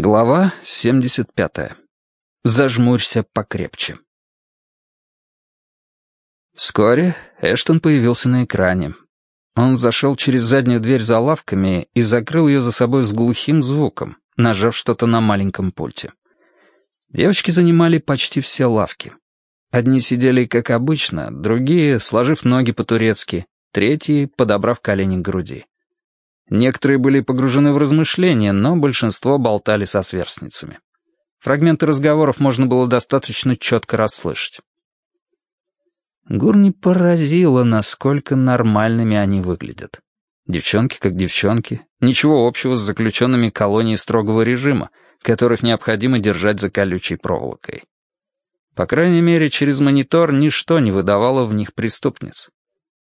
Глава 75. Зажмурься покрепче. Вскоре Эштон появился на экране. Он зашел через заднюю дверь за лавками и закрыл ее за собой с глухим звуком, нажав что-то на маленьком пульте. Девочки занимали почти все лавки. Одни сидели как обычно, другие, сложив ноги по-турецки, третьи, подобрав колени к груди. Некоторые были погружены в размышления, но большинство болтали со сверстницами. Фрагменты разговоров можно было достаточно четко расслышать. Гурни поразило, насколько нормальными они выглядят. Девчонки как девчонки, ничего общего с заключенными колонии строгого режима, которых необходимо держать за колючей проволокой. По крайней мере, через монитор ничто не выдавало в них преступниц.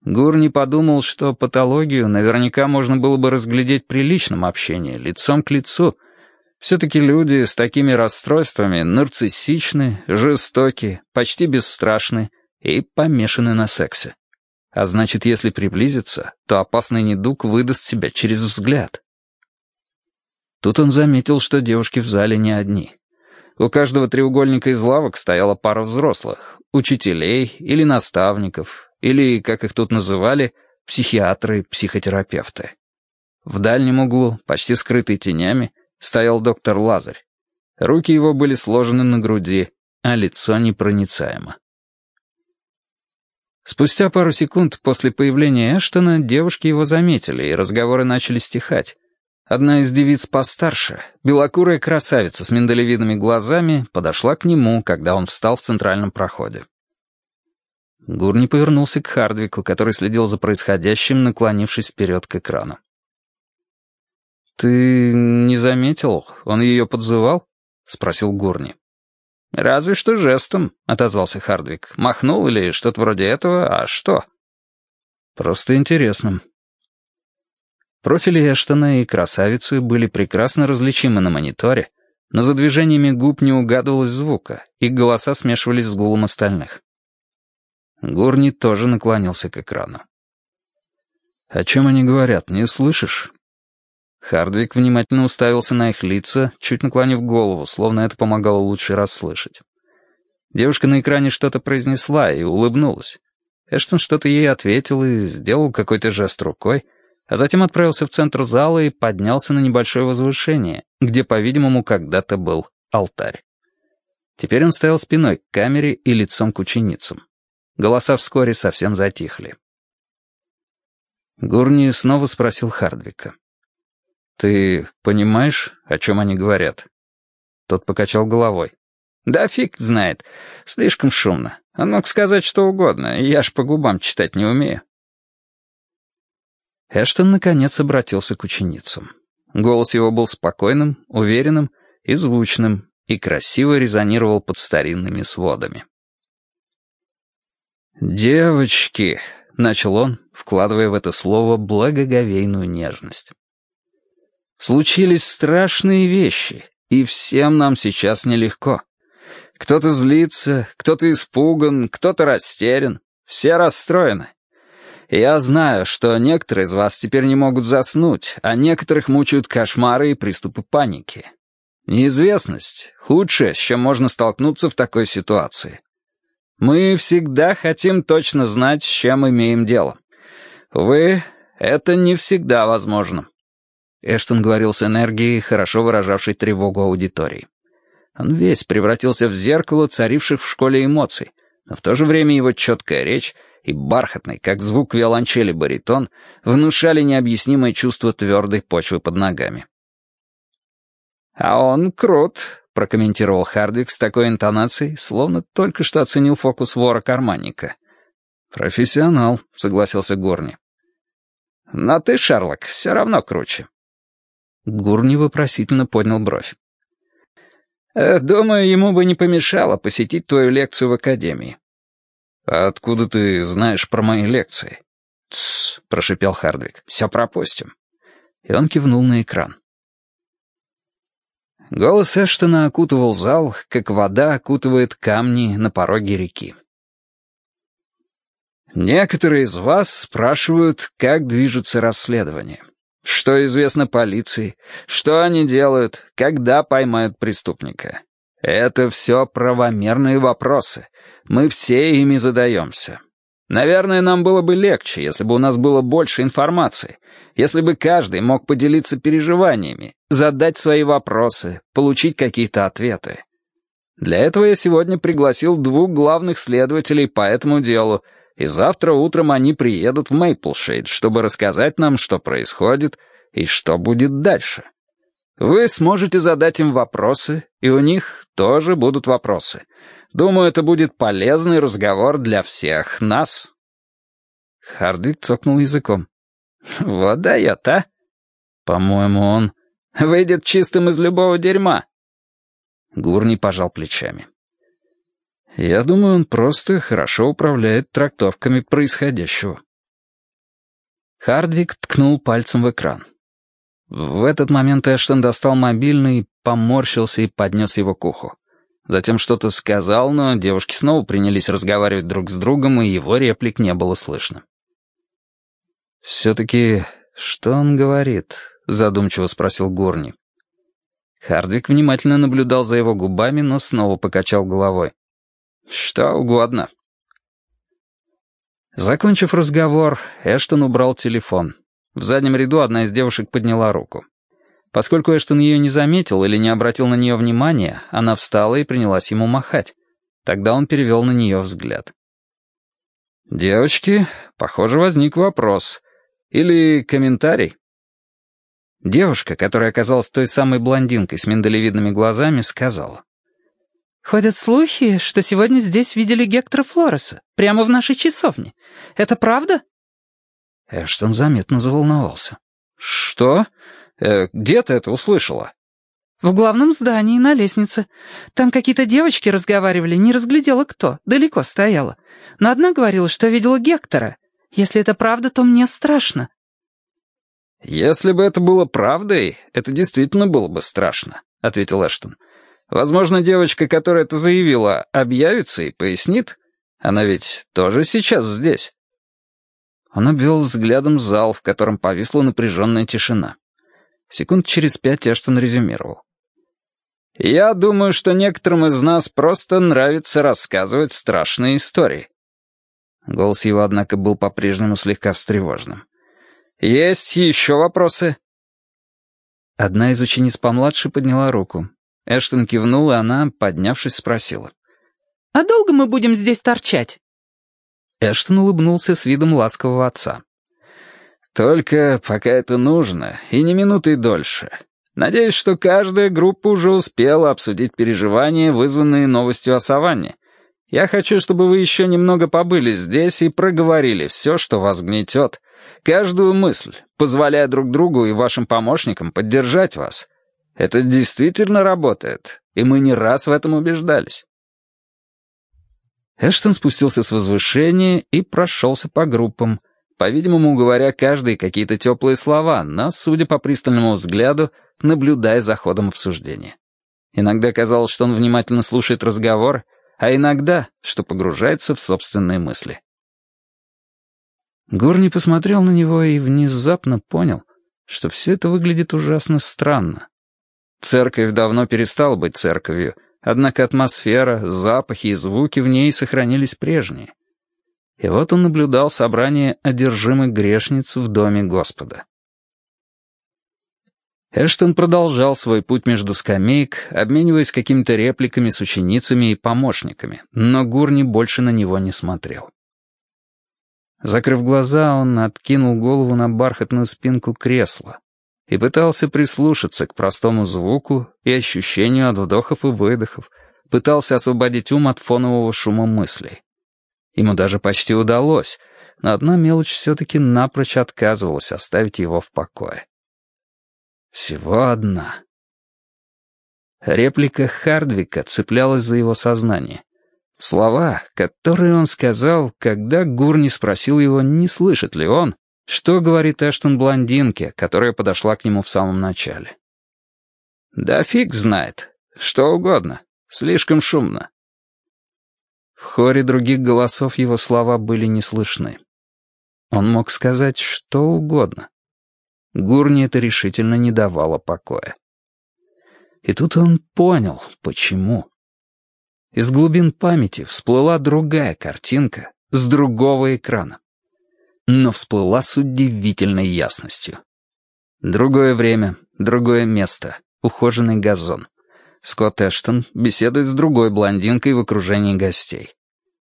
Гурни подумал, что патологию наверняка можно было бы разглядеть при личном общении, лицом к лицу. Все-таки люди с такими расстройствами нарциссичны, жестоки, почти бесстрашны и помешаны на сексе. А значит, если приблизиться, то опасный недуг выдаст себя через взгляд. Тут он заметил, что девушки в зале не одни. У каждого треугольника из лавок стояла пара взрослых, учителей или наставников, или, как их тут называли, психиатры, психотерапевты. В дальнем углу, почти скрытый тенями, стоял доктор Лазарь. Руки его были сложены на груди, а лицо непроницаемо. Спустя пару секунд после появления Эштона девушки его заметили, и разговоры начали стихать. Одна из девиц постарше, белокурая красавица с миндалевидными глазами, подошла к нему, когда он встал в центральном проходе. Гурни повернулся к Хардвику, который следил за происходящим, наклонившись вперед к экрану. «Ты не заметил? Он ее подзывал?» — спросил Гурни. «Разве что жестом», — отозвался Хардвик. «Махнул или что-то вроде этого, а что?» «Просто интересно». Профили Эштона и красавицы были прекрасно различимы на мониторе, но за движениями губ не угадывалось звука, их голоса смешивались с гулом остальных. Гурни тоже наклонился к экрану. «О чем они говорят, не слышишь?» Хардвик внимательно уставился на их лица, чуть наклонив голову, словно это помогало лучше расслышать. Девушка на экране что-то произнесла и улыбнулась. Эштон что-то ей ответил и сделал какой-то жест рукой, а затем отправился в центр зала и поднялся на небольшое возвышение, где, по-видимому, когда-то был алтарь. Теперь он стоял спиной к камере и лицом к ученицам. Голоса вскоре совсем затихли. Гурни снова спросил Хардвика. «Ты понимаешь, о чем они говорят?» Тот покачал головой. «Да фиг знает. Слишком шумно. Он мог сказать что угодно, я ж по губам читать не умею». Эштон наконец обратился к ученицам. Голос его был спокойным, уверенным и звучным, и красиво резонировал под старинными сводами. «Девочки», — начал он, вкладывая в это слово благоговейную нежность. «Случились страшные вещи, и всем нам сейчас нелегко. Кто-то злится, кто-то испуган, кто-то растерян, все расстроены. Я знаю, что некоторые из вас теперь не могут заснуть, а некоторых мучают кошмары и приступы паники. Неизвестность — худшее, с чем можно столкнуться в такой ситуации. Мы всегда хотим точно знать, с чем имеем дело. Вы, это не всегда возможно. Эштон говорил с энергией, хорошо выражавшей тревогу аудитории. Он весь превратился в зеркало царивших в школе эмоций, но в то же время его четкая речь и бархатный, как звук виолончели баритон, внушали необъяснимое чувство твердой почвы под ногами. «А он крут», — прокомментировал Хардвик с такой интонацией, словно только что оценил фокус вора-карманника. «Профессионал», — согласился Горни. «Но ты, Шерлок, все равно круче». Гурни вопросительно поднял бровь. «Э, «Думаю, ему бы не помешало посетить твою лекцию в академии». «А откуда ты знаешь про мои лекции?» «Тссс», — прошипел Хардвик, — «все пропустим». И он кивнул на экран. Голос Эштона окутывал зал, как вода окутывает камни на пороге реки. Некоторые из вас спрашивают, как движется расследование. Что известно полиции? Что они делают? Когда поймают преступника? Это все правомерные вопросы. Мы все ими задаемся. Наверное, нам было бы легче, если бы у нас было больше информации, если бы каждый мог поделиться переживаниями, задать свои вопросы, получить какие-то ответы. Для этого я сегодня пригласил двух главных следователей по этому делу, и завтра утром они приедут в Мейплшейд, чтобы рассказать нам, что происходит и что будет дальше. Вы сможете задать им вопросы, и у них тоже будут вопросы. Думаю, это будет полезный разговор для всех нас». Хардвик цокнул языком. «Вот дает, а? По-моему, он выйдет чистым из любого дерьма». Гурни пожал плечами. «Я думаю, он просто хорошо управляет трактовками происходящего». Хардвик ткнул пальцем в экран. В этот момент Эштон достал мобильный, поморщился и поднес его к уху. Затем что-то сказал, но девушки снова принялись разговаривать друг с другом, и его реплик не было слышно. «Все-таки что он говорит?» — задумчиво спросил Горни. Хардвик внимательно наблюдал за его губами, но снова покачал головой. «Что угодно». Закончив разговор, Эштон убрал телефон. В заднем ряду одна из девушек подняла руку. Поскольку Эштон ее не заметил или не обратил на нее внимания, она встала и принялась ему махать. Тогда он перевел на нее взгляд. «Девочки, похоже, возник вопрос. Или комментарий?» Девушка, которая оказалась той самой блондинкой с миндалевидными глазами, сказала. «Ходят слухи, что сегодня здесь видели Гектора Флореса, прямо в нашей часовне. Это правда?» Эштон заметно заволновался. «Что? Э, где ты это услышала?» «В главном здании, на лестнице. Там какие-то девочки разговаривали, не разглядела кто, далеко стояла. Но одна говорила, что видела Гектора. Если это правда, то мне страшно». «Если бы это было правдой, это действительно было бы страшно», — ответил Эштон. «Возможно, девочка, которая это заявила, объявится и пояснит. Она ведь тоже сейчас здесь». Он обвел взглядом зал, в котором повисла напряженная тишина. Секунд через пять Эштон резюмировал. «Я думаю, что некоторым из нас просто нравится рассказывать страшные истории». Голос его, однако, был по-прежнему слегка встревоженным. «Есть еще вопросы?» Одна из учениц помладше подняла руку. Эштон кивнул, и она, поднявшись, спросила. «А долго мы будем здесь торчать?» Эштон улыбнулся с видом ласкового отца. «Только пока это нужно, и не минуты дольше. Надеюсь, что каждая группа уже успела обсудить переживания, вызванные новостью о саванне. Я хочу, чтобы вы еще немного побыли здесь и проговорили все, что вас гнетет, каждую мысль, позволяя друг другу и вашим помощникам поддержать вас. Это действительно работает, и мы не раз в этом убеждались». Эштон спустился с возвышения и прошелся по группам, по-видимому, говоря каждый какие-то теплые слова, но, судя по пристальному взгляду, наблюдая за ходом обсуждения. Иногда казалось, что он внимательно слушает разговор, а иногда, что погружается в собственные мысли. Горни посмотрел на него и внезапно понял, что все это выглядит ужасно странно. Церковь давно перестала быть церковью — Однако атмосфера, запахи и звуки в ней сохранились прежние. И вот он наблюдал собрание одержимых грешниц в доме Господа. Эштон продолжал свой путь между скамеек, обмениваясь какими-то репликами с ученицами и помощниками, но Гурни больше на него не смотрел. Закрыв глаза, он откинул голову на бархатную спинку кресла, и пытался прислушаться к простому звуку и ощущению от вдохов и выдохов, пытался освободить ум от фонового шума мыслей. Ему даже почти удалось, но одна мелочь все-таки напрочь отказывалась оставить его в покое. Всего одна. Реплика Хардвика цеплялась за его сознание. Слова, которые он сказал, когда Гурни спросил его, не слышит ли он, что говорит Эштон блондинке, которая подошла к нему в самом начале? Да фиг знает. Что угодно. Слишком шумно. В хоре других голосов его слова были не слышны. Он мог сказать что угодно. Гурни это решительно не давало покоя. И тут он понял, почему. Из глубин памяти всплыла другая картинка с другого экрана. Но всплыла с удивительной ясностью. Другое время, другое место, ухоженный газон. Скотт Эштон беседует с другой блондинкой в окружении гостей.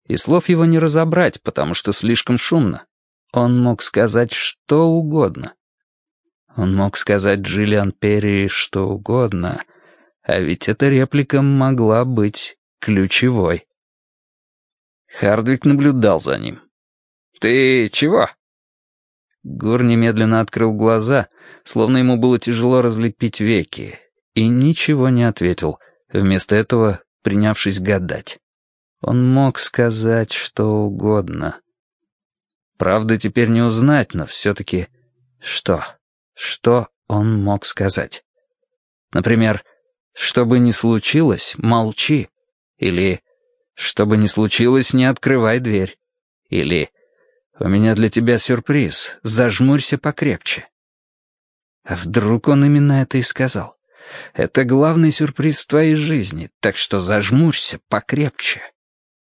И слов его не разобрать, потому что слишком шумно. Он мог сказать что угодно. Он мог сказать Джиллиан Перри что угодно, а ведь эта реплика могла быть ключевой. Хардвик наблюдал за ним. «Ты чего?» Гор немедленно открыл глаза, словно ему было тяжело разлепить веки, и ничего не ответил, вместо этого принявшись гадать. Он мог сказать что угодно. Правда, теперь не узнать, но все-таки что? Что он мог сказать? Например, «Что бы ни случилось, молчи». Или «Что бы ни случилось, не открывай дверь». Или «У меня для тебя сюрприз, зажмурься покрепче». А вдруг он именно это и сказал? Это главный сюрприз в твоей жизни, так что зажмурься покрепче.